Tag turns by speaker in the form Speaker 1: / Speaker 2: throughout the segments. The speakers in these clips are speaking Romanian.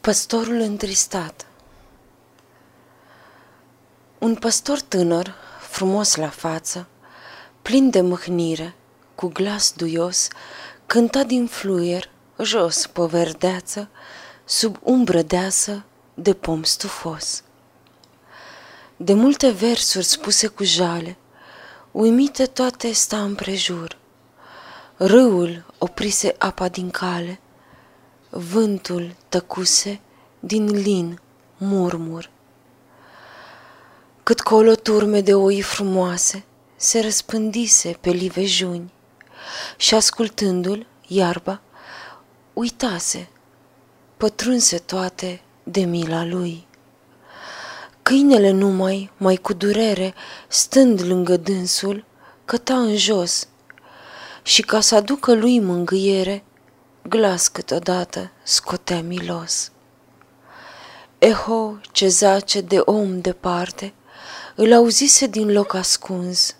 Speaker 1: Păstorul întristat Un păstor tânăr, frumos la față, plin de mâhnire, cu glas duios, cânta din fluier, jos pe verdeață, sub umbră deasă de pom stufos. De multe versuri spuse cu jale, uimite toate sta împrejur. Râul oprise apa din cale, Vântul tăcuse din lin murmur. Cât colo turme de oi frumoase se răspândise pe live juni și ascultându-l, iarba, uitase, pătrunse toate de mila lui. Câinele numai, mai cu durere, stând lângă dânsul, căta în jos și ca să aducă lui mângâiere, glas câteodată scotea milos. Eho ce zace de om departe, îl auzise din loc ascuns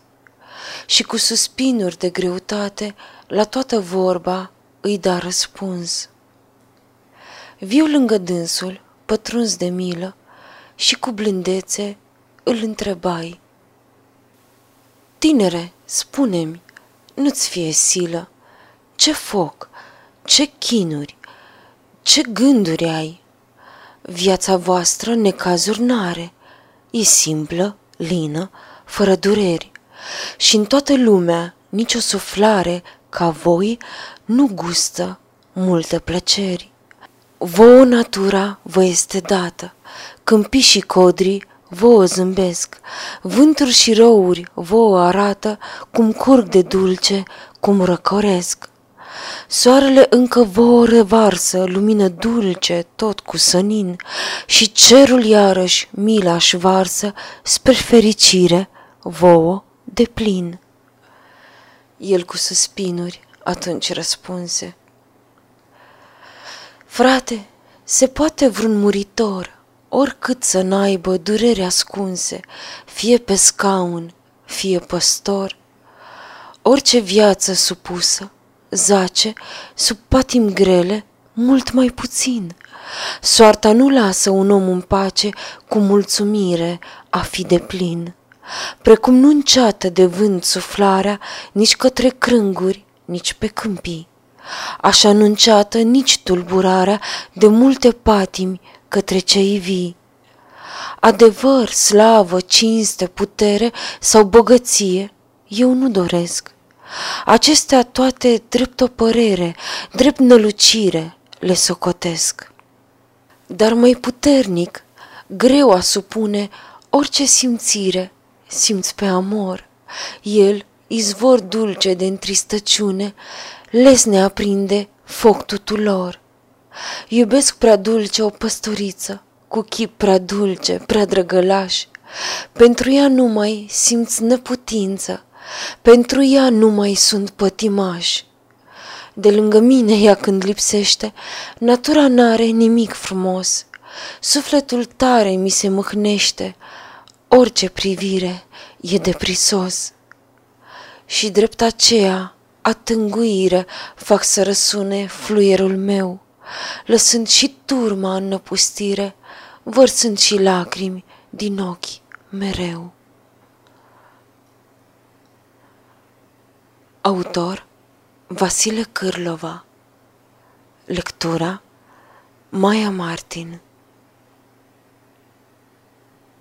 Speaker 1: și cu suspinuri de greutate la toată vorba îi da răspuns. Viu lângă dânsul, pătruns de milă, și cu blândețe îl întrebai. Tinere, spune-mi, nu-ți fie silă, ce foc, ce chinuri, ce gânduri ai? Viața voastră necazuri n-are, e simplă, lină, fără dureri. Și în toată lumea nicio suflare ca voi nu gustă multe plăceri. Vouă natura vă este dată, câmpii și codrii vouă zâmbesc, vânturi și răuri vouă arată cum curg de dulce, cum răcoresc. Soarele încă vouă revarsă lumină dulce, tot cu sănin, și cerul iarăși mila și varsă spre fericire vouă de plin. El cu suspinuri atunci răspunse. Frate, se poate vreun muritor, oricât să n-aibă dureri ascunse, fie pe scaun, fie păstor, orice viață supusă, zace sub patim grele mult mai puțin. Soarta nu lasă un om în pace cu mulțumire a fi de plin. Precum nu înceată de vânt suflarea nici către crânguri, nici pe câmpii. Așa nu înceată nici tulburarea de multe patimi către cei vii. Adevăr, slavă, cinste, putere sau bogăție, eu nu doresc – Acestea toate drept o părere, drept nălucire le socotesc. Dar mai puternic, greu a supune orice simțire, simți pe amor. El, izvor dulce de întristăciune, lesne aprinde foc tutulor. Iubesc prea dulce o păstoriță, cu chip prea dulce, prea drăgălaș. Pentru ea numai simți neputință, pentru ea nu mai sunt pătimași. De lângă mine ea când lipsește, natura n-are nimic frumos. Sufletul tare mi se mâhnește, orice privire e deprisos. Și drept aceea, atânguire fac să răsune fluierul meu, lăsând și turma în năpustire, vărsând și lacrimi din ochi mereu. Autor Vasile Cârlova. Lectura Maia Martin